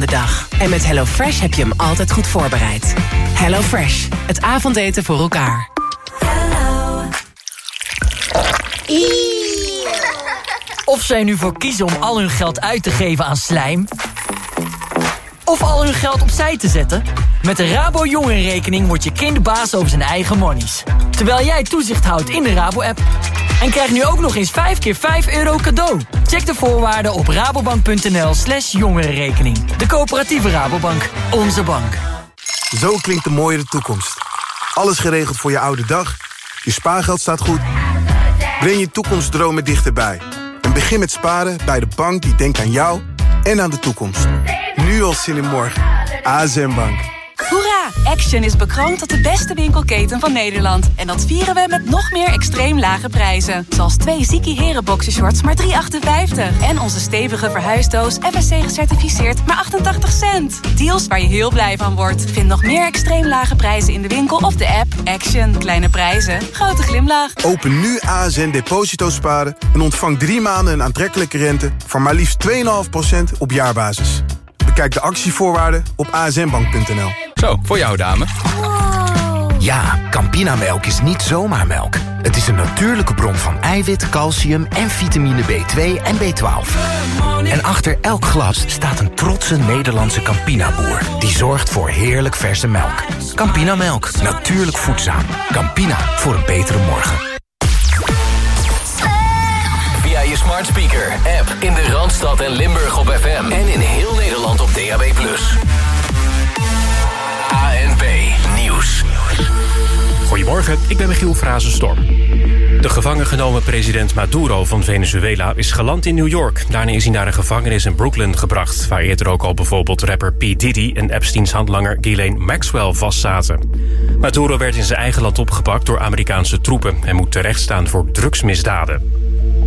de dag. En met HelloFresh heb je hem altijd goed voorbereid. HelloFresh, het avondeten voor elkaar. Of zij nu voor kiezen om al hun geld uit te geven aan slijm... of al hun geld opzij te zetten... met de Rabo Jongerenrekening wordt je kind baas over zijn eigen monies. Terwijl jij toezicht houdt in de Rabo-app. En krijg nu ook nog eens 5 keer 5 euro cadeau. Check de voorwaarden op rabobank.nl slash jongerenrekening. De coöperatieve Rabobank. Onze bank. Zo klinkt de mooiere toekomst. Alles geregeld voor je oude dag. Je spaargeld staat goed. Breng je toekomstdromen dichterbij. En begin met sparen bij de bank die denkt aan jou en aan de toekomst. Nu al zin in morgen. ASM Bank. Hoera! Action is bekroond tot de beste winkelketen van Nederland. En dat vieren we met nog meer extreem lage prijzen. Zoals twee Ziki Heren boxershorts maar 3,58. En onze stevige verhuisdoos FSC gecertificeerd maar 88 cent. Deals waar je heel blij van wordt. Vind nog meer extreem lage prijzen in de winkel of de app. Action. Kleine prijzen. Grote glimlach. Open nu ASN Deposito Sparen en ontvang drie maanden een aantrekkelijke rente... van maar liefst 2,5% op jaarbasis. Bekijk de actievoorwaarden op asnbank.nl. Zo, voor jou dame. Ja, Campinamelk is niet zomaar melk. Het is een natuurlijke bron van eiwit, calcium en vitamine B2 en B12. En achter elk glas staat een trotse Nederlandse Campina-boer... die zorgt voor heerlijk verse melk. Campinamelk, natuurlijk voedzaam. Campina, voor een betere morgen. Via je smart speaker, app in de Randstad en Limburg op FM. En in heel Nederland op DAB+. ANP Nieuws. Goedemorgen, ik ben Michiel Frazenstorm. De gevangen genomen president Maduro van Venezuela is geland in New York. Daarna is hij naar een gevangenis in Brooklyn gebracht... waar eerder ook al bijvoorbeeld rapper P. Diddy en Epsteins handlanger Ghislaine Maxwell vastzaten. Maduro werd in zijn eigen land opgepakt door Amerikaanse troepen... en moet terechtstaan voor drugsmisdaden.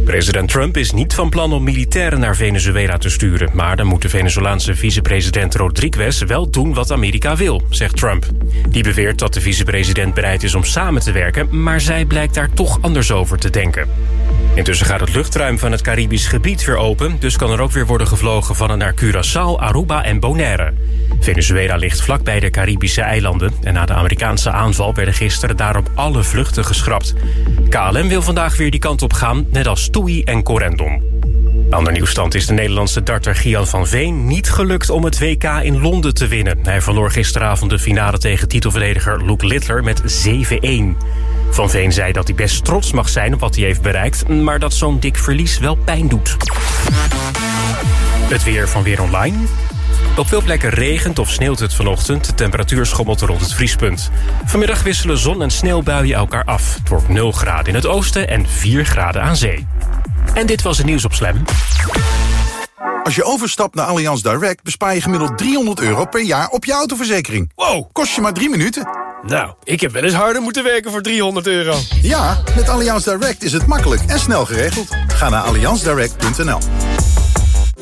President Trump is niet van plan om militairen naar Venezuela te sturen... maar dan moet de Venezolaanse vicepresident Rodriguez wel doen wat Amerika wil, zegt Trump. Die beweert dat de vicepresident bereid is om samen te werken... maar zij blijkt daar toch anders over te denken. Intussen gaat het luchtruim van het Caribisch gebied weer open... dus kan er ook weer worden gevlogen van en naar Curaçao, Aruba en Bonaire. Venezuela ligt vlakbij de Caribische eilanden... en na de Amerikaanse aanval werden gisteren daarop alle vluchten geschrapt. KLM wil vandaag weer die kant op gaan, net als TUI en Corendon. Ander nieuwstand is de Nederlandse darter Gian van Veen niet gelukt om het WK in Londen te winnen. Hij verloor gisteravond de finale tegen titelverdediger Luke Littler met 7-1. Van Veen zei dat hij best trots mag zijn op wat hij heeft bereikt... maar dat zo'n dik verlies wel pijn doet. Het weer van Weer Online. Op veel plekken regent of sneeuwt het vanochtend. De temperatuur schommelt rond het vriespunt. Vanmiddag wisselen zon en sneeuwbuien elkaar af. Het wordt 0 graden in het oosten en 4 graden aan zee. En dit was het nieuws op Slam. Als je overstapt naar Allianz Direct bespaar je gemiddeld 300 euro per jaar op je autoverzekering. Wow, kost je maar drie minuten. Nou, ik heb wel eens harder moeten werken voor 300 euro. Ja, met Allianz Direct is het makkelijk en snel geregeld. Ga naar allianzdirect.nl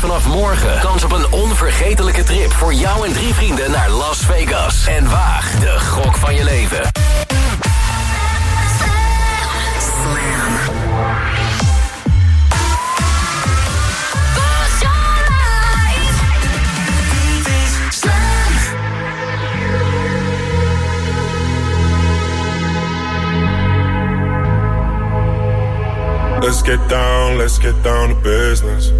Vanaf morgen kans op een onvergetelijke trip voor jou en drie vrienden naar Las Vegas. En waag de gok van je leven. Let's get down, let's get down to business.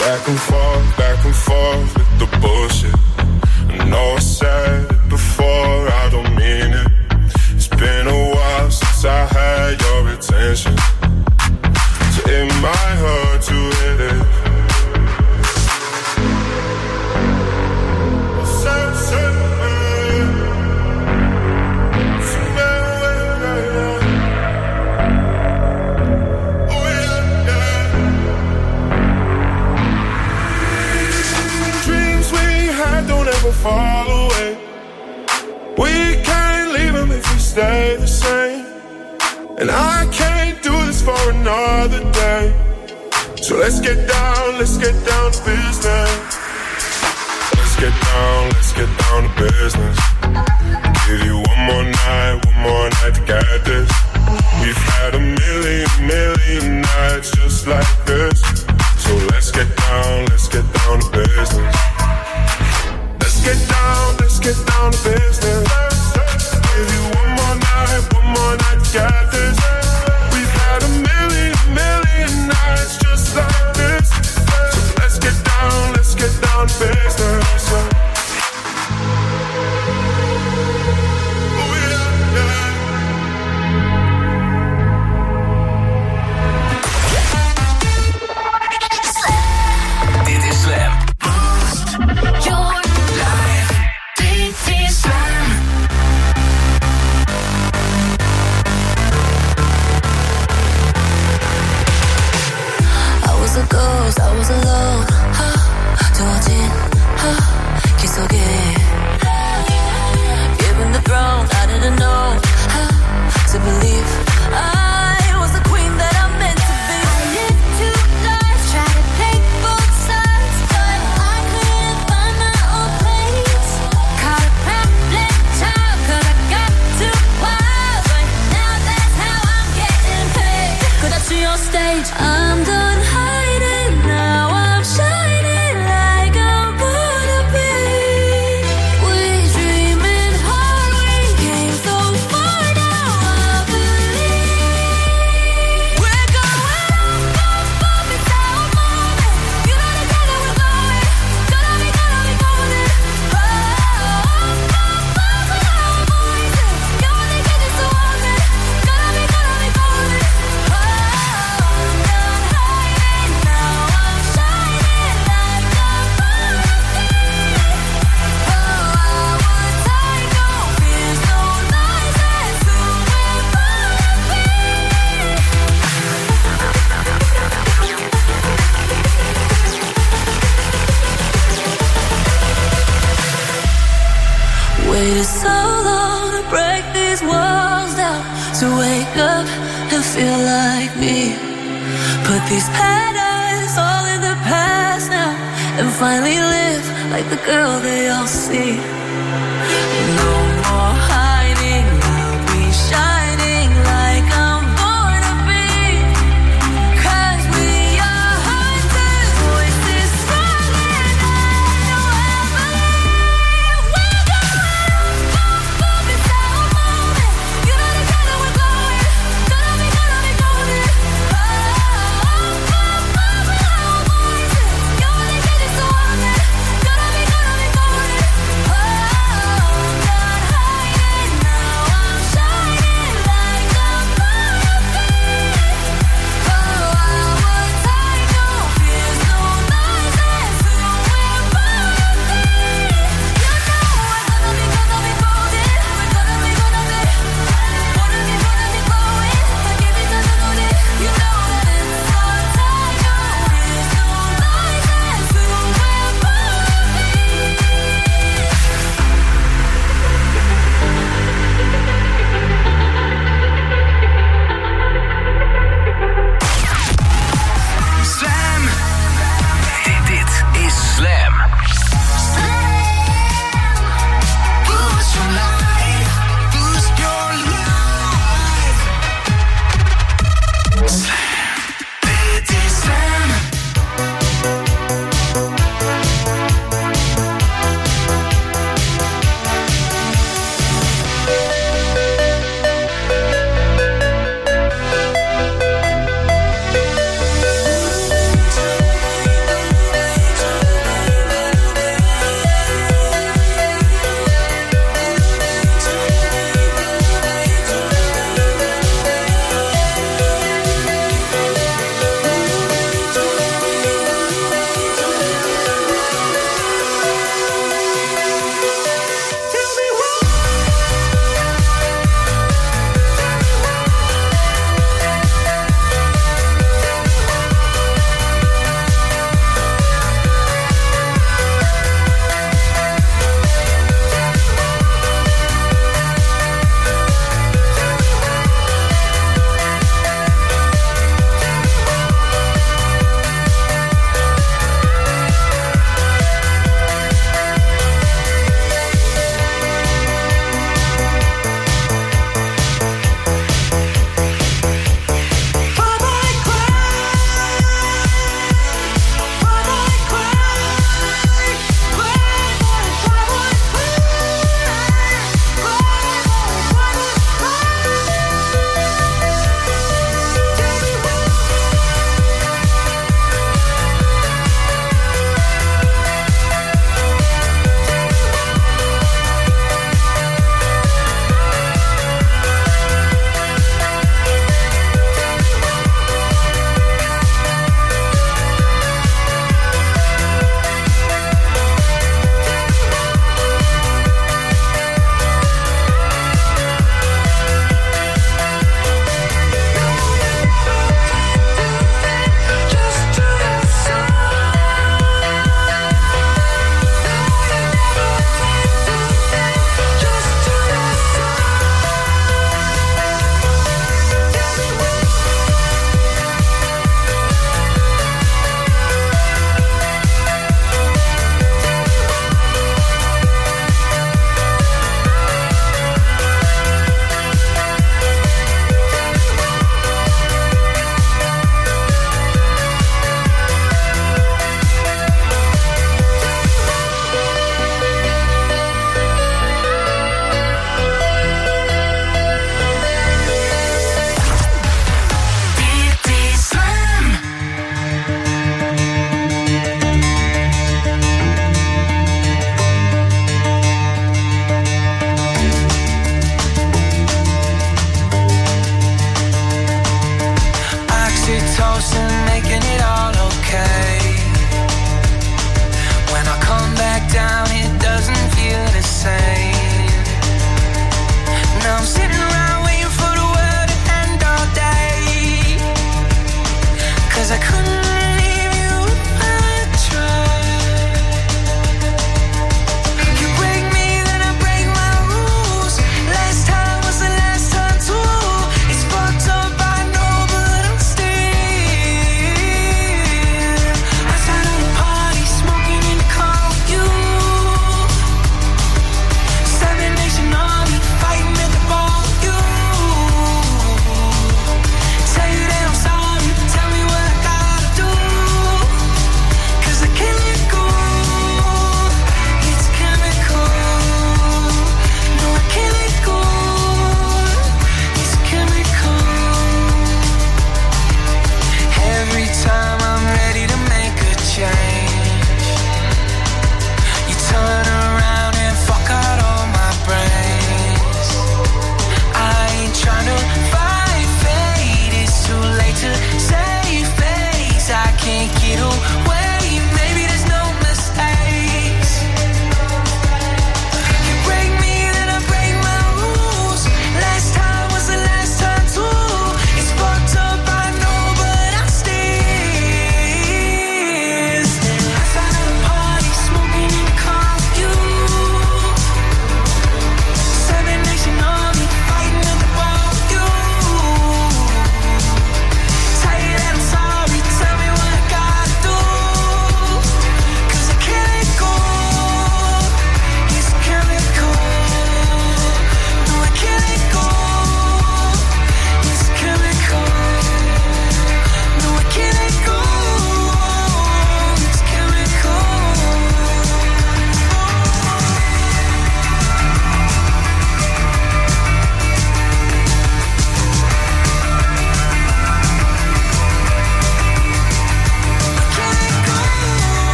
back and forth, back and forth.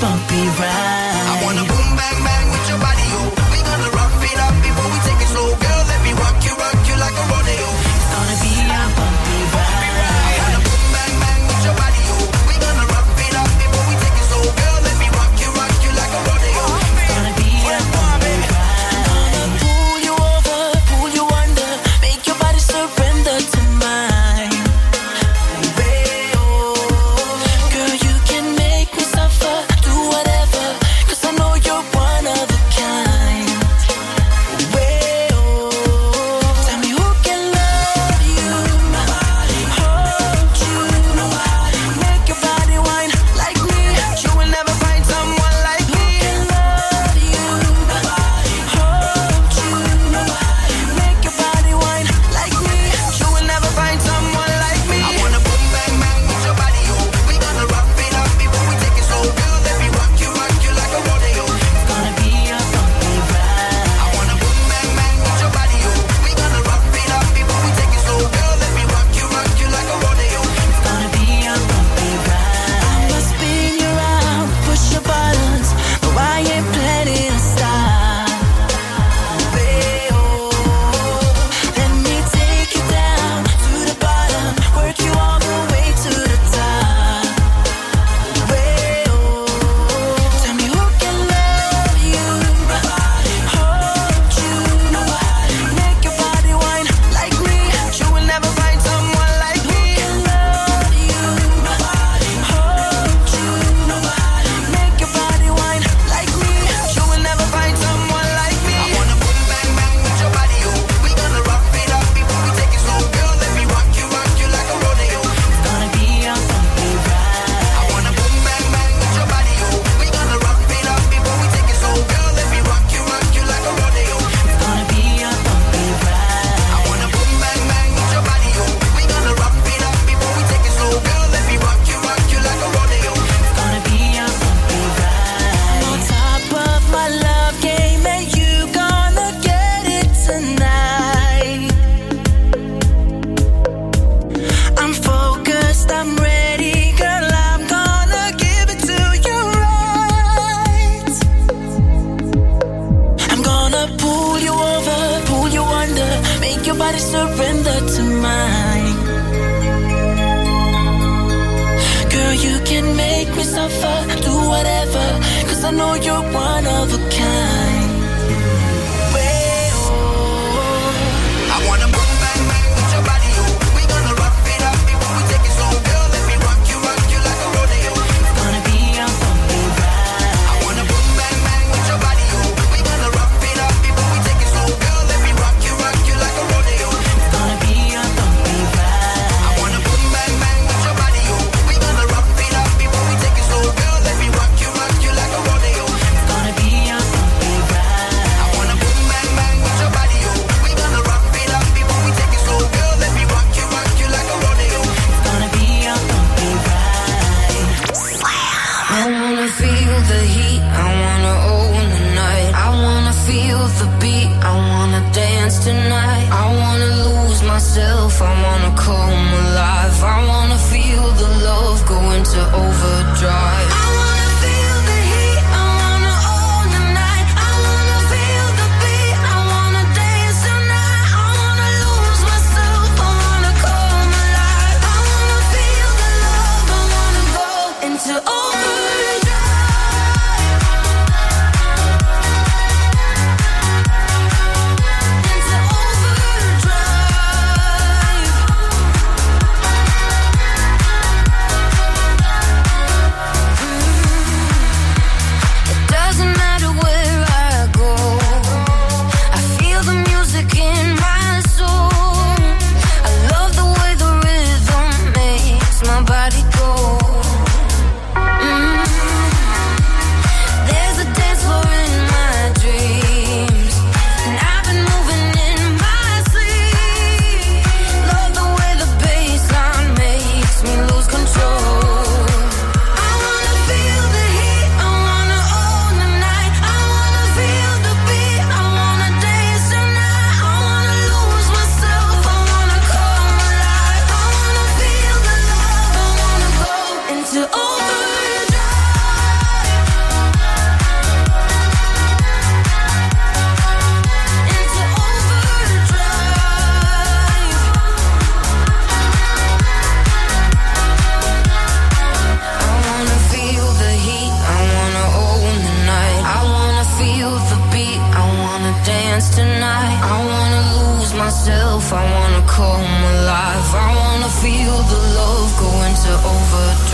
Bumpy ride.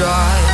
dry.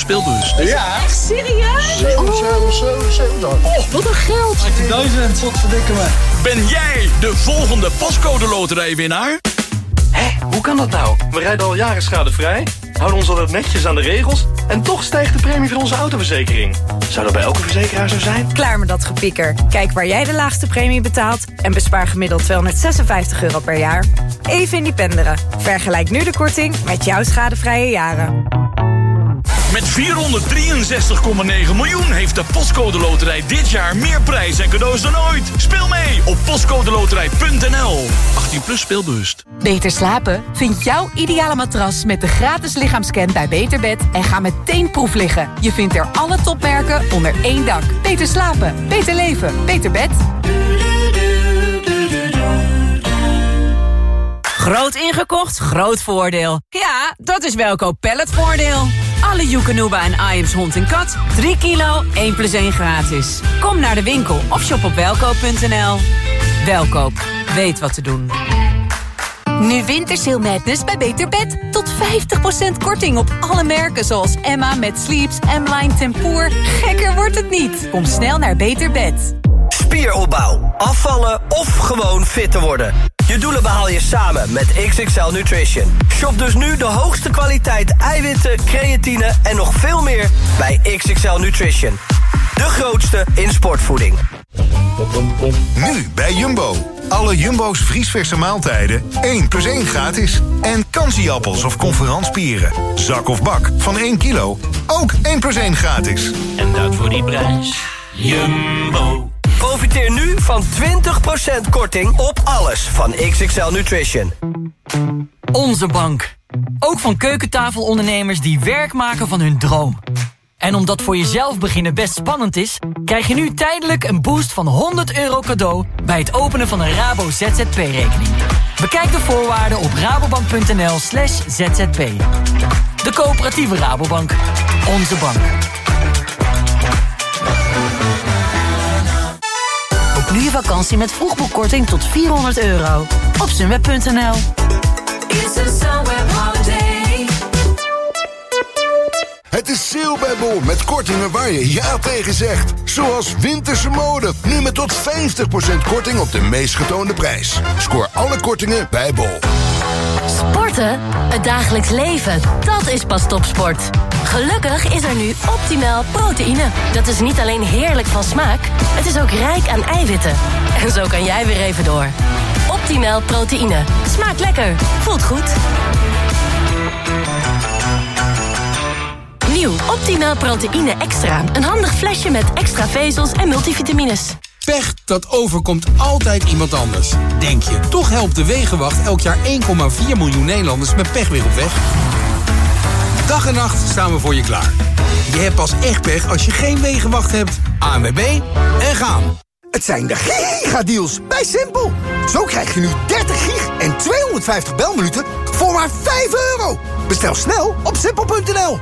Speelbus. Ja. Echt serieus? 7, 7, 7, 7. Oh, wat een geld. 18.000. Wat verdikken me. Ben jij de volgende pascode loterijwinnaar? Hé, hoe kan dat nou? We rijden al jaren schadevrij, houden ons altijd netjes aan de regels... en toch stijgt de premie van onze autoverzekering. Zou dat bij elke verzekeraar zo zijn? Klaar met dat gepieker. Kijk waar jij de laagste premie betaalt... en bespaar gemiddeld 256 euro per jaar. Even independeren. Vergelijk nu de korting met jouw schadevrije jaren. Met 463,9 miljoen heeft de Postcode Loterij dit jaar meer prijs en cadeaus dan ooit. Speel mee op postcodeloterij.nl. 18 plus speelbewust. Beter slapen? Vind jouw ideale matras met de gratis lichaamscan bij Beterbed en ga meteen proef liggen. Je vindt er alle topmerken onder één dak. Beter slapen, beter leven, beter bed. Groot ingekocht, groot voordeel. Ja, dat is Welkoop Palletvoordeel. Alle Joekanuba en Iams hond en kat, 3 kilo, 1 plus 1 gratis. Kom naar de winkel of shop op welkoop.nl. Welkoop, weet wat te doen. Nu Wintersail Madness bij Beter Bed. Tot 50% korting op alle merken zoals Emma met Sleeps, M-Line Tempoor. Gekker wordt het niet. Kom snel naar Beter Bed. Spieropbouw, afvallen of gewoon fit te worden. Je doelen behaal je samen met XXL Nutrition. Shop dus nu de hoogste kwaliteit eiwitten, creatine en nog veel meer bij XXL Nutrition. De grootste in sportvoeding. Nu bij Jumbo. Alle Jumbo's vriesverse maaltijden 1 plus 1 gratis. En kansieappels of conferanspieren. Zak of bak van 1 kilo. Ook 1 plus 1 gratis. En dat voor die prijs. Jumbo. Profiteer nu van 20% korting op alles van XXL Nutrition. Onze bank. Ook van keukentafelondernemers die werk maken van hun droom. En omdat voor jezelf beginnen best spannend is... krijg je nu tijdelijk een boost van 100 euro cadeau... bij het openen van een Rabo ZZP-rekening. Bekijk de voorwaarden op rabobank.nl slash zzp. De coöperatieve Rabobank. Onze bank. Je vakantie met vroegboekkorting tot 400 euro. Op sunweb.nl Het is sale bij Bol met kortingen waar je ja tegen zegt. Zoals winterse mode. Nu met tot 50% korting op de meest getoonde prijs. Scoor alle kortingen bij Bol. Sporten? Het dagelijks leven. Dat is pas topsport. Gelukkig is er nu optimaal proteïne. Dat is niet alleen heerlijk van smaak, het is ook rijk aan eiwitten. En zo kan jij weer even door. Optimaal proteïne. Smaakt lekker. Voelt goed. Nieuw Optimaal proteïne extra. Een handig flesje met extra vezels en multivitamines. Pech, dat overkomt altijd iemand anders. Denk je, toch helpt de Wegenwacht elk jaar 1,4 miljoen Nederlanders met pech weer op weg? Dag en nacht staan we voor je klaar. Je hebt pas echt pech als je geen Wegenwacht hebt. ANWB en gaan. Het zijn de gigadeals bij Simpel. Zo krijg je nu 30 gig en 250 belminuten voor maar 5 euro. Bestel snel op simpel.nl.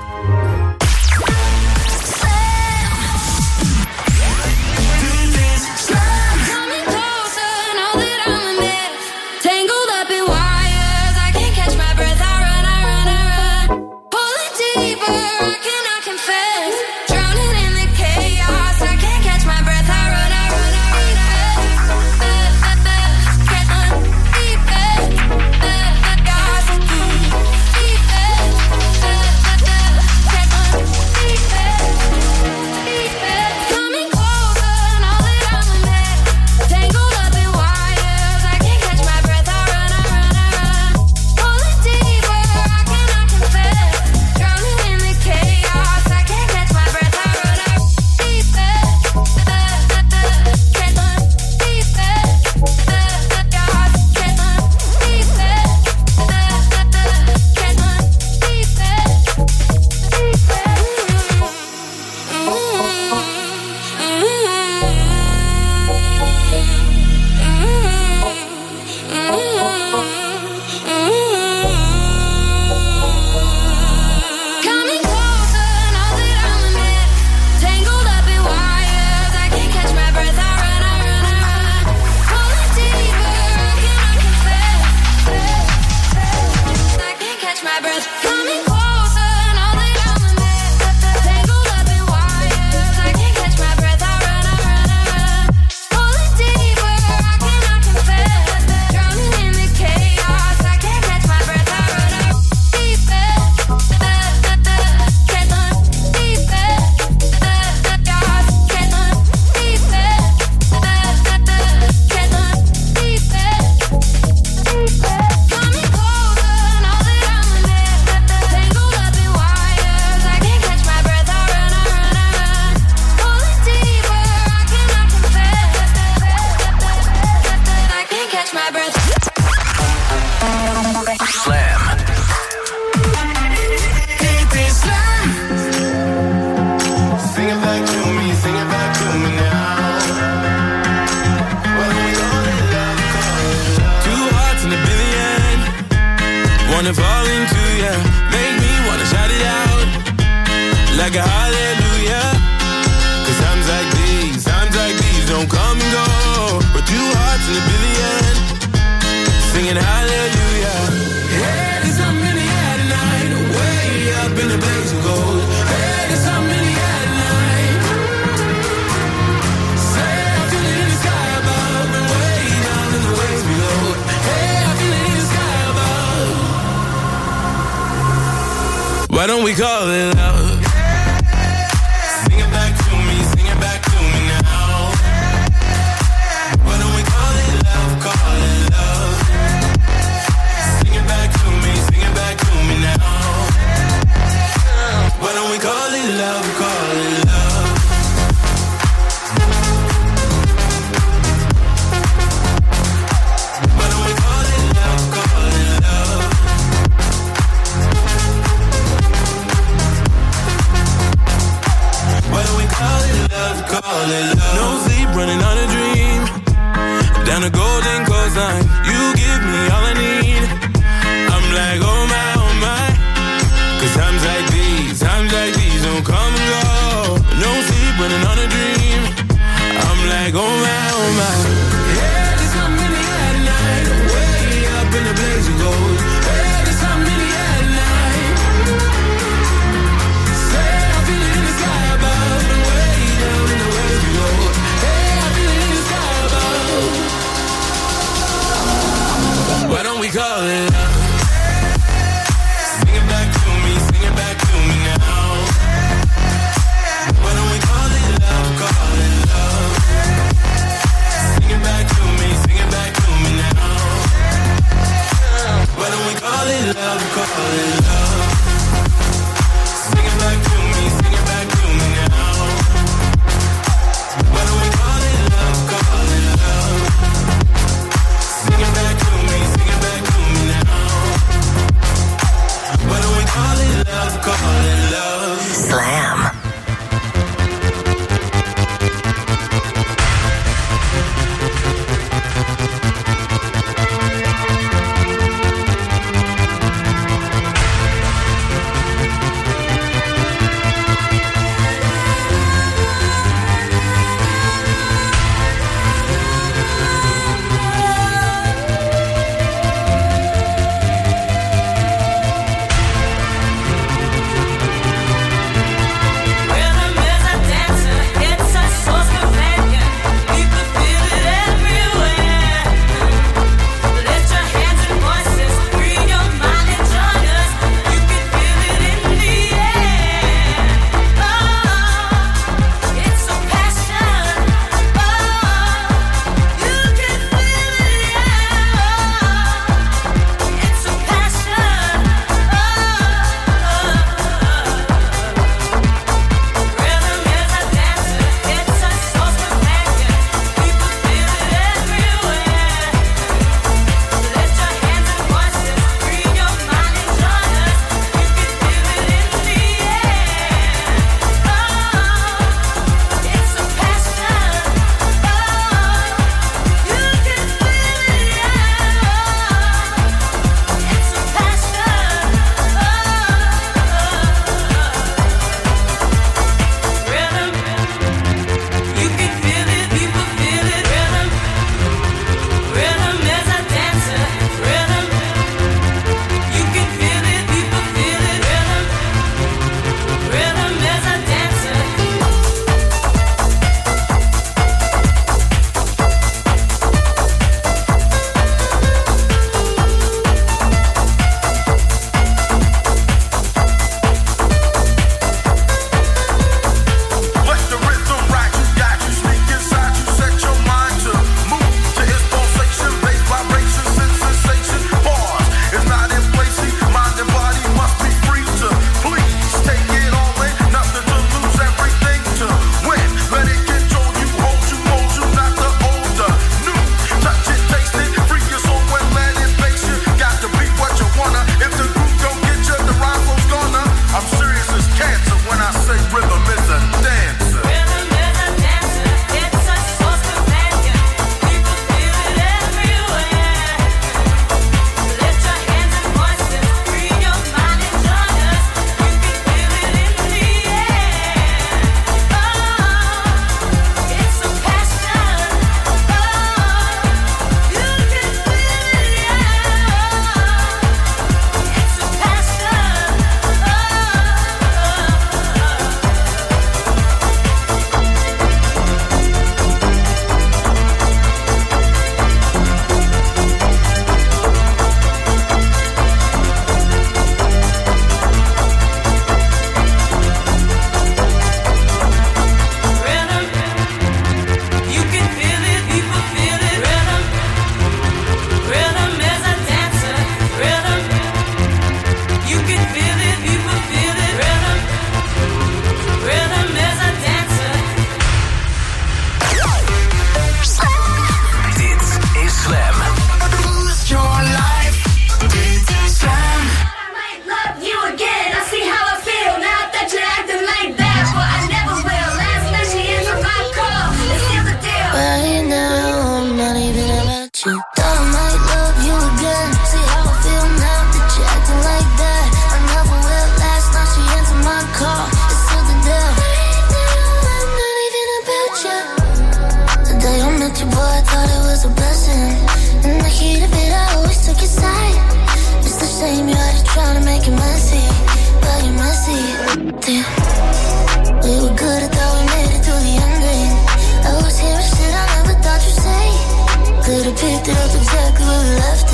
Yeah.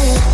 It.